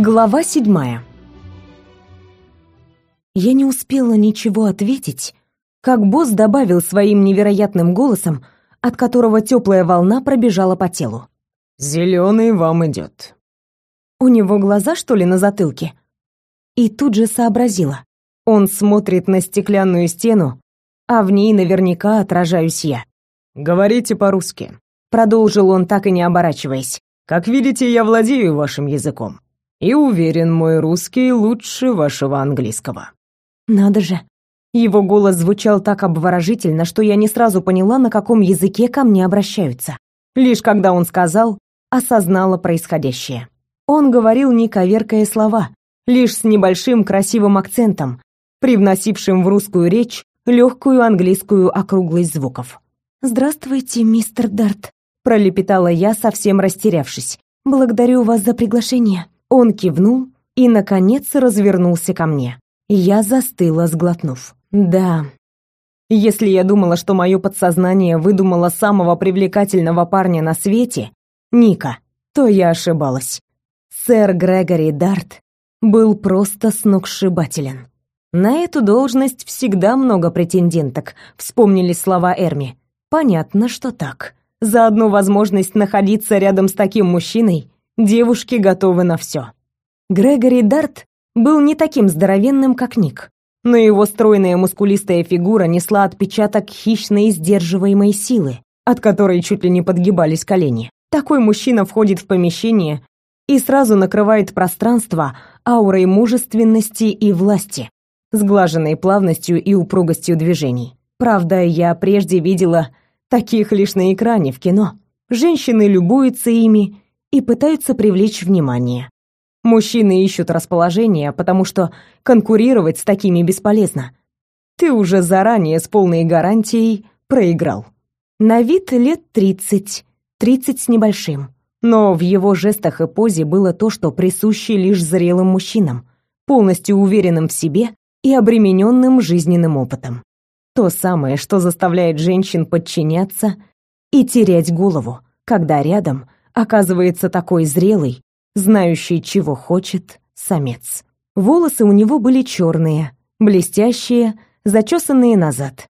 Глава седьмая. Я не успела ничего ответить, как босс добавил своим невероятным голосом, от которого теплая волна пробежала по телу. «Зеленый вам идет». У него глаза, что ли, на затылке? И тут же сообразила. Он смотрит на стеклянную стену, а в ней наверняка отражаюсь я. «Говорите по-русски», — продолжил он, так и не оборачиваясь. «Как видите, я владею вашим языком. И уверен, мой русский лучше вашего английского. Надо же. Его голос звучал так обворожительно, что я не сразу поняла, на каком языке ко мне обращаются. Лишь когда он сказал, осознала происходящее. Он говорил не коверкая слова, лишь с небольшим красивым акцентом, привносившим в русскую речь легкую английскую округлость звуков. «Здравствуйте, мистер Дарт», — пролепетала я, совсем растерявшись. «Благодарю вас за приглашение». Он кивнул и, наконец, развернулся ко мне. Я застыла, сглотнув. Да, если я думала, что мое подсознание выдумало самого привлекательного парня на свете, Ника, то я ошибалась. Сэр Грегори Дарт был просто сногсшибателен. На эту должность всегда много претенденток, вспомнили слова Эрми. Понятно, что так. За одну возможность находиться рядом с таким мужчиной Девушки готовы на все. Грегори Дарт был не таким здоровенным, как Ник, но его стройная мускулистая фигура несла отпечаток хищной сдерживаемой силы, от которой чуть ли не подгибались колени. Такой мужчина входит в помещение и сразу накрывает пространство аурой мужественности и власти, сглаженной плавностью и упругостью движений. Правда, я прежде видела таких лишь на экране в кино. Женщины любуются ими и пытаются привлечь внимание. Мужчины ищут расположение, потому что конкурировать с такими бесполезно. Ты уже заранее с полной гарантией проиграл. На вид лет тридцать, тридцать с небольшим. Но в его жестах и позе было то, что присуще лишь зрелым мужчинам, полностью уверенным в себе и обремененным жизненным опытом. То самое, что заставляет женщин подчиняться и терять голову, когда рядом – оказывается такой зрелый, знающий, чего хочет самец. Волосы у него были черные, блестящие, зачесанные назад.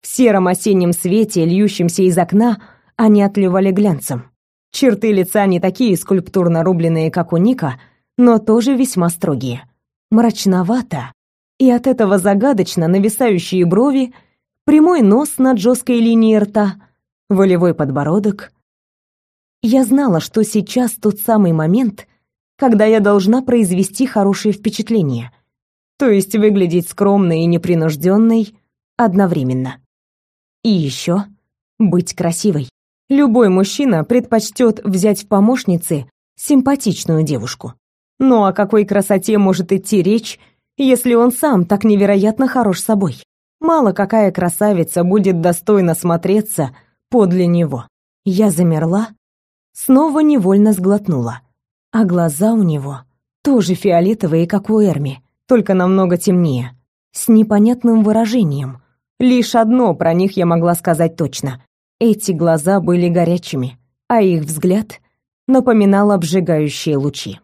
В сером осеннем свете, льющемся из окна, они отливали глянцем. Черты лица не такие скульптурно рубленные, как у Ника, но тоже весьма строгие. Мрачновато, и от этого загадочно нависающие брови, прямой нос над жесткой линией рта, волевой подбородок, я знала, что сейчас тот самый момент, когда я должна произвести хорошее впечатление, то есть выглядеть скромной и непринужденной одновременно. И еще быть красивой. Любой мужчина предпочтет взять в помощницы симпатичную девушку. Ну о какой красоте может идти речь, если он сам так невероятно хорош собой? Мало какая красавица будет достойно смотреться подле него. Я замерла, снова невольно сглотнула. А глаза у него тоже фиолетовые, как у Эрми, только намного темнее, с непонятным выражением. Лишь одно про них я могла сказать точно. Эти глаза были горячими, а их взгляд напоминал обжигающие лучи.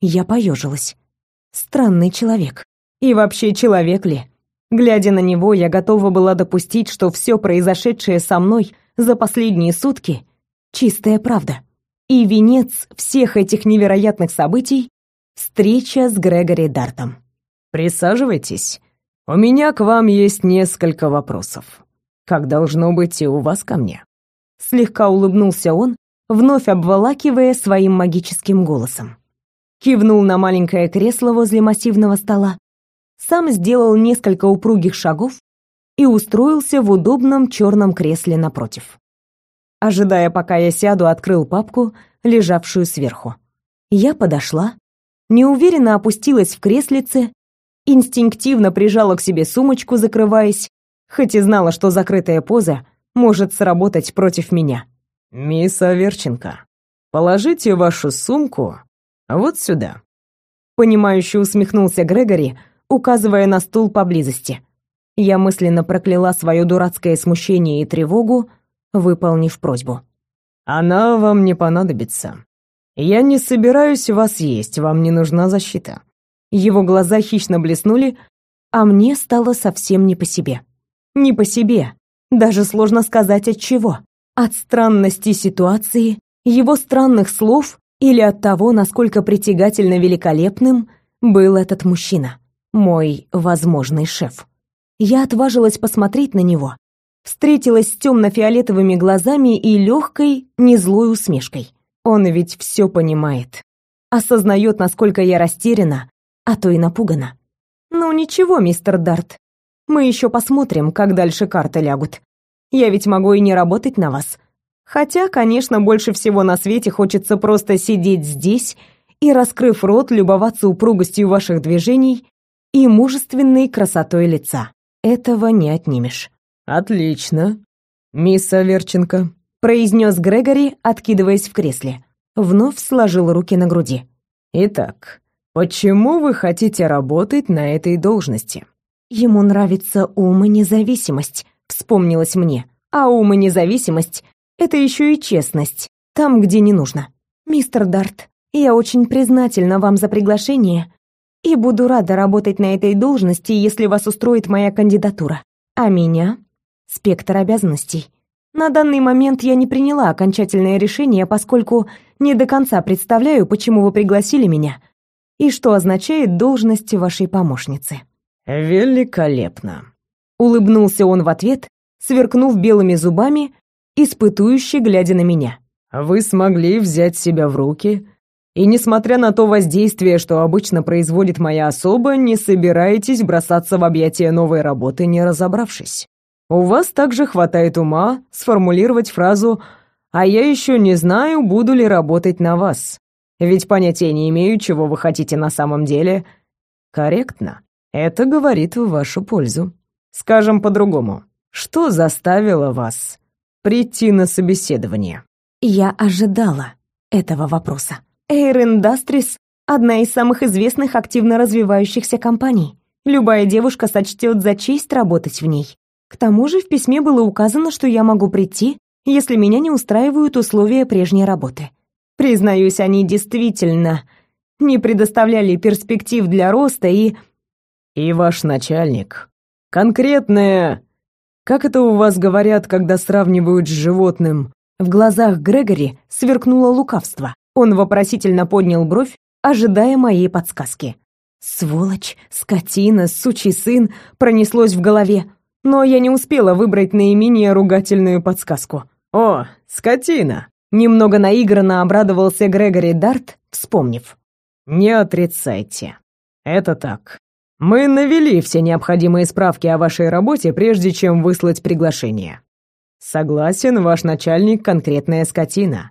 Я поежилась. Странный человек. И вообще человек ли? Глядя на него, я готова была допустить, что все произошедшее со мной за последние сутки чистая правда. И венец всех этих невероятных событий — встреча с Грегори Дартом. «Присаживайтесь. У меня к вам есть несколько вопросов. Как должно быть и у вас ко мне?» Слегка улыбнулся он, вновь обволакивая своим магическим голосом. Кивнул на маленькое кресло возле массивного стола, сам сделал несколько упругих шагов и устроился в удобном черном кресле напротив ожидая, пока я сяду, открыл папку, лежавшую сверху. Я подошла, неуверенно опустилась в креслице, инстинктивно прижала к себе сумочку, закрываясь, хоть и знала, что закрытая поза может сработать против меня. «Мисс Аверченко, положите вашу сумку вот сюда». Понимающе усмехнулся Грегори, указывая на стул поблизости. Я мысленно прокляла свое дурацкое смущение и тревогу, выполнив просьбу. «Она вам не понадобится. Я не собираюсь вас есть, вам не нужна защита. Его глаза хищно блеснули, а мне стало совсем не по себе. Не по себе. Даже сложно сказать от чего. От странности ситуации, его странных слов или от того, насколько притягательно великолепным был этот мужчина, мой возможный шеф. Я отважилась посмотреть на него, встретилась с темно-фиолетовыми глазами и легкой, незлой усмешкой. Он ведь все понимает, осознает, насколько я растеряна, а то и напугана. Ну ничего, мистер Дарт, мы еще посмотрим, как дальше карты лягут. Я ведь могу и не работать на вас. Хотя, конечно, больше всего на свете хочется просто сидеть здесь и, раскрыв рот, любоваться упругостью ваших движений и мужественной красотой лица. Этого не отнимешь. Отлично, мисс Аверченко, произнес Грегори, откидываясь в кресле. Вновь сложил руки на груди. Итак, почему вы хотите работать на этой должности? Ему нравится ум и независимость, вспомнилось мне. А ум и независимость это еще и честность, там, где не нужно. Мистер Дарт, я очень признательна вам за приглашение и буду рада работать на этой должности, если вас устроит моя кандидатура. А меня спектр обязанностей. На данный момент я не приняла окончательное решение, поскольку не до конца представляю, почему вы пригласили меня и что означает должность вашей помощницы. Великолепно. Улыбнулся он в ответ, сверкнув белыми зубами испытующе глядя на меня. «Вы смогли взять себя в руки, и, несмотря на то воздействие, что обычно производит моя особа, не собираетесь бросаться в объятия новой работы, не разобравшись. У вас также хватает ума сформулировать фразу «А я еще не знаю, буду ли работать на вас», ведь понятия не имею, чего вы хотите на самом деле. Корректно. Это говорит в вашу пользу. Скажем по-другому. Что заставило вас прийти на собеседование? Я ожидала этого вопроса. Air Industries — одна из самых известных активно развивающихся компаний. Любая девушка сочтет за честь работать в ней. К тому же в письме было указано, что я могу прийти, если меня не устраивают условия прежней работы. Признаюсь, они действительно не предоставляли перспектив для роста и... И ваш начальник. Конкретное как это у вас говорят, когда сравнивают с животным? В глазах Грегори сверкнуло лукавство. Он вопросительно поднял бровь, ожидая моей подсказки. Сволочь, скотина, сучий сын пронеслось в голове, но я не успела выбрать наименее ругательную подсказку. О, скотина, немного наигранно обрадовался Грегори Дарт, вспомнив. Не отрицайте. Это так. Мы навели все необходимые справки о вашей работе, прежде чем выслать приглашение. Согласен, ваш начальник конкретная скотина.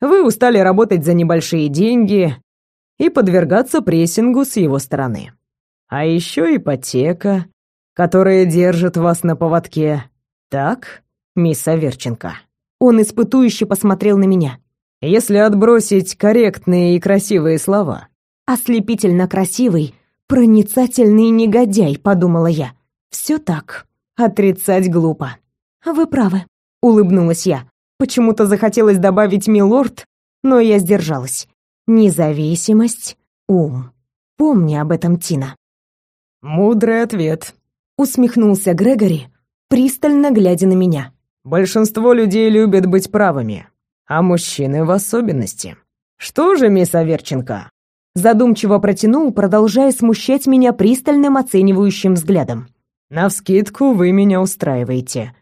Вы устали работать за небольшие деньги и подвергаться прессингу с его стороны. А еще ипотека, которая держит вас на поводке. Так, мисс Аверченко?» Он испытующе посмотрел на меня. Если отбросить корректные и красивые слова. Ослепительно красивый, Проницательный негодяй, подумала я. Все так. Отрицать глупо. Вы правы, улыбнулась я. Почему-то захотелось добавить милорд, но я сдержалась. Независимость, ум. Помни об этом, Тина. Мудрый ответ, усмехнулся Грегори, пристально глядя на меня. Большинство людей любят быть правыми, а мужчины в особенности. Что же, мисс Аверченко, задумчиво протянул, продолжая смущать меня пристальным оценивающим взглядом. «Навскидку вы меня устраиваете.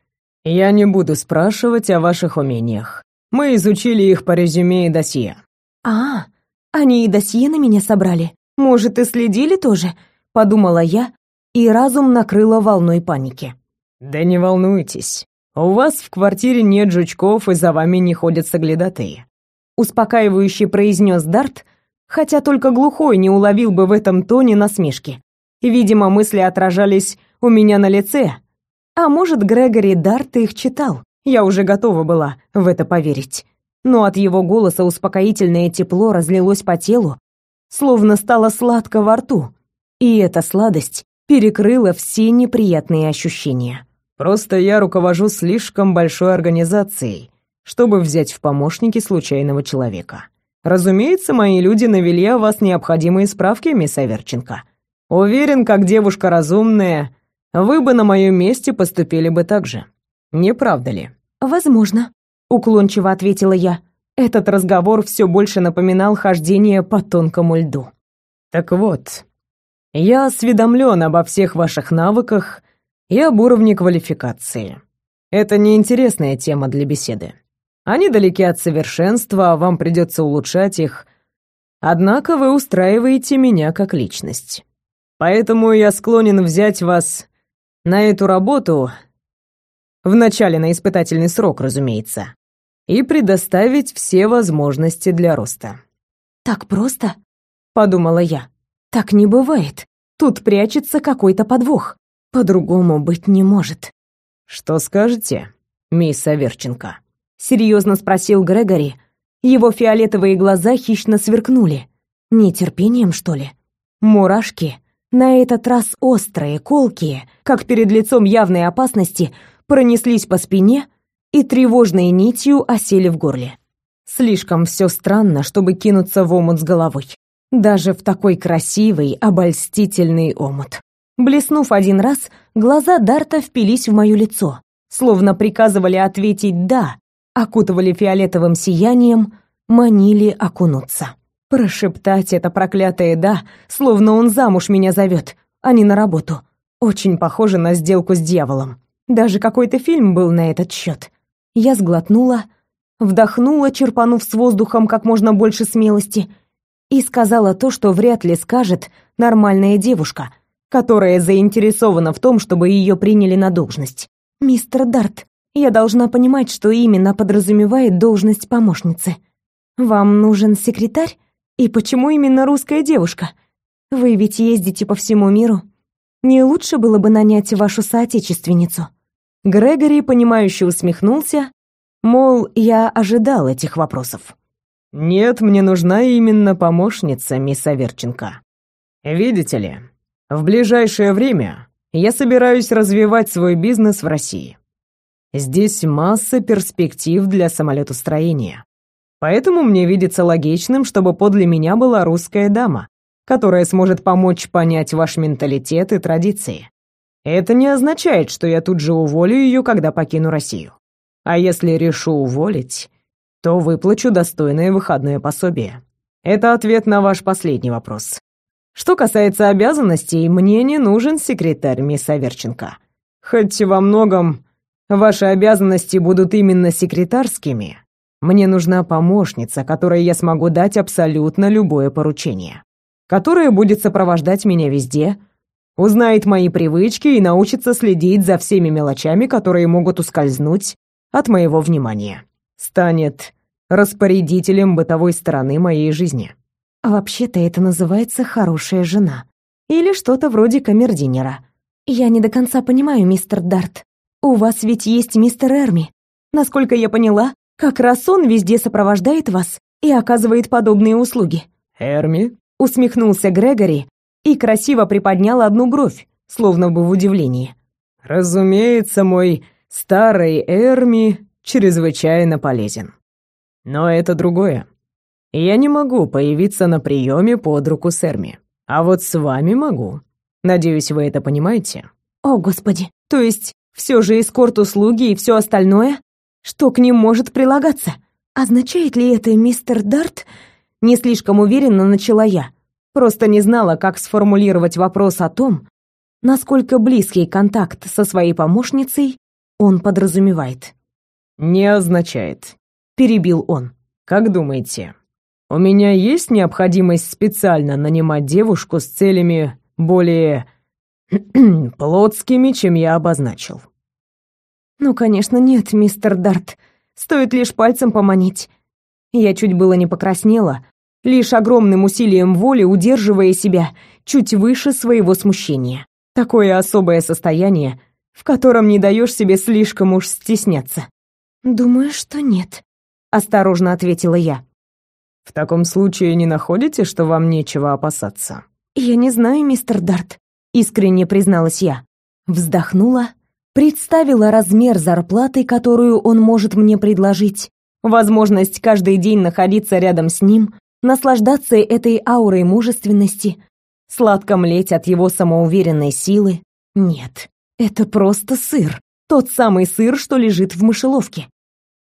Я не буду спрашивать о ваших умениях. Мы изучили их по резюме и досье». «А, они и досье на меня собрали. Может, и следили тоже?» — подумала я, и разум накрыло волной паники. «Да не волнуйтесь. У вас в квартире нет жучков, и за вами не ходят соглядатые», — успокаивающе произнес Дарт, хотя только глухой не уловил бы в этом тоне насмешки. Видимо, мысли отражались у меня на лице. А может, Грегори Дарт их читал. Я уже готова была в это поверить. Но от его голоса успокоительное тепло разлилось по телу, словно стало сладко во рту. И эта сладость перекрыла все неприятные ощущения. Просто я руковожу слишком большой организацией, чтобы взять в помощники случайного человека. Разумеется, мои люди навели о вас необходимые справки, мисс Аверченко. Уверен, как девушка разумная, вы бы на моем месте поступили бы так же. Не правда ли? Возможно, уклончиво ответила я. Этот разговор все больше напоминал хождение по тонкому льду. Так вот, я осведомлен обо всех ваших навыках и об уровне квалификации. Это неинтересная тема для беседы. Они далеки от совершенства, а вам придется улучшать их. Однако вы устраиваете меня как личность. Поэтому я склонен взять вас на эту работу, вначале на испытательный срок, разумеется, и предоставить все возможности для роста. «Так просто?» — подумала я. «Так не бывает. Тут прячется какой-то подвох. По-другому быть не может». «Что скажете, мисс Аверченко?» — серьезно спросил Грегори. Его фиолетовые глаза хищно сверкнули. Нетерпением, что ли? Мурашки, на этот раз острые, колкие, как перед лицом явной опасности, пронеслись по спине и тревожной нитью осели в горле. Слишком все странно, чтобы кинуться в омут с головой. Даже в такой красивый, обольстительный омут. Блеснув один раз, глаза Дарта впились в мое лицо, словно приказывали ответить «да», окутывали фиолетовым сиянием, манили окунуться. Прошептать это проклятое «да», словно он замуж меня зовет, а не на работу. Очень похоже на сделку с дьяволом. Даже какой-то фильм был на этот счет. Я сглотнула, вдохнула, черпанув с воздухом как можно больше смелости, и сказала то, что вряд ли скажет нормальная девушка, которая заинтересована в том, чтобы ее приняли на должность. «Мистер Дарт, я должна понимать, что именно подразумевает должность помощницы. Вам нужен секретарь? И почему именно русская девушка? Вы ведь ездите по всему миру. Не лучше было бы нанять вашу соотечественницу?» Грегори, понимающе усмехнулся, мол, я ожидал этих вопросов. «Нет, мне нужна именно помощница, мисс Аверченко. Видите ли, в ближайшее время я собираюсь развивать свой бизнес в России. Здесь масса перспектив для самолетостроения. Поэтому мне видится логичным, чтобы подле меня была русская дама, которая сможет помочь понять ваш менталитет и традиции. Это не означает, что я тут же уволю ее, когда покину Россию. А если решу уволить, то выплачу достойное выходное пособие. Это ответ на ваш последний вопрос. Что касается обязанностей, мне не нужен секретарь, мисс Аверченко. Хоть во многом Ваши обязанности будут именно секретарскими. Мне нужна помощница, которой я смогу дать абсолютно любое поручение, которая будет сопровождать меня везде, узнает мои привычки и научится следить за всеми мелочами, которые могут ускользнуть от моего внимания. Станет распорядителем бытовой стороны моей жизни. А вообще-то это называется хорошая жена. Или что-то вроде камердинера. Я не до конца понимаю, мистер Дарт. У вас ведь есть мистер Эрми. Насколько я поняла, как раз он везде сопровождает вас и оказывает подобные услуги. Эрми? Усмехнулся Грегори и красиво приподнял одну бровь, словно бы в удивлении. Разумеется, мой старый Эрми чрезвычайно полезен. Но это другое. Я не могу появиться на приеме под руку с Эрми. А вот с вами могу. Надеюсь, вы это понимаете. О, господи. То есть все же эскорт-услуги и все остальное, что к ним может прилагаться. Означает ли это, мистер Дарт? Не слишком уверенно начала я. Просто не знала, как сформулировать вопрос о том, насколько близкий контакт со своей помощницей он подразумевает. «Не означает», — перебил он. «Как думаете, у меня есть необходимость специально нанимать девушку с целями более плотскими, чем я обозначил. Ну, конечно, нет, мистер Дарт. Стоит лишь пальцем поманить. Я чуть было не покраснела, лишь огромным усилием воли удерживая себя чуть выше своего смущения. Такое особое состояние, в котором не даешь себе слишком уж стесняться. Думаю, что нет, осторожно ответила я. В таком случае не находите, что вам нечего опасаться? Я не знаю, мистер Дарт искренне призналась я. Вздохнула, представила размер зарплаты, которую он может мне предложить, Возможность каждый день находиться рядом с ним, наслаждаться этой аурой мужественности, сладко млеть от его самоуверенной силы. Нет, это просто сыр. Тот самый сыр, что лежит в мышеловке.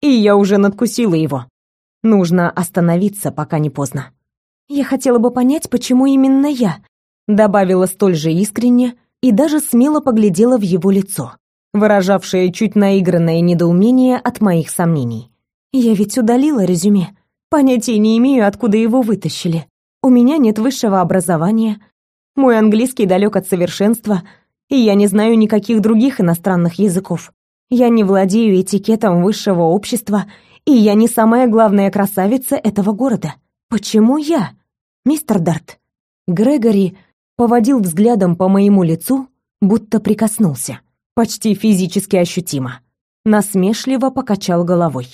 И я уже надкусила его. Нужно остановиться, пока не поздно. Я хотела бы понять, почему именно я, добавила столь же искренне и даже смело поглядела в его лицо, выражавшее чуть наигранное недоумение от моих сомнений. Я ведь удалила резюме. Понятия не имею, откуда его вытащили. У меня нет высшего образования. Мой английский далек от совершенства, и я не знаю никаких других иностранных языков. Я не владею этикетом высшего общества, и я не самая главная красавица этого города. Почему я? Мистер Дарт. Грегори поводил взглядом по моему лицу, будто прикоснулся. Почти физически ощутимо. Насмешливо покачал головой.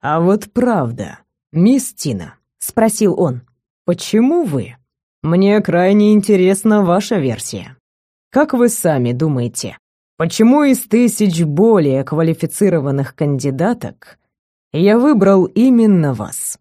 «А вот правда, мисс Тина», — спросил он, — «почему вы? Мне крайне интересна ваша версия. Как вы сами думаете, почему из тысяч более квалифицированных кандидаток я выбрал именно вас?»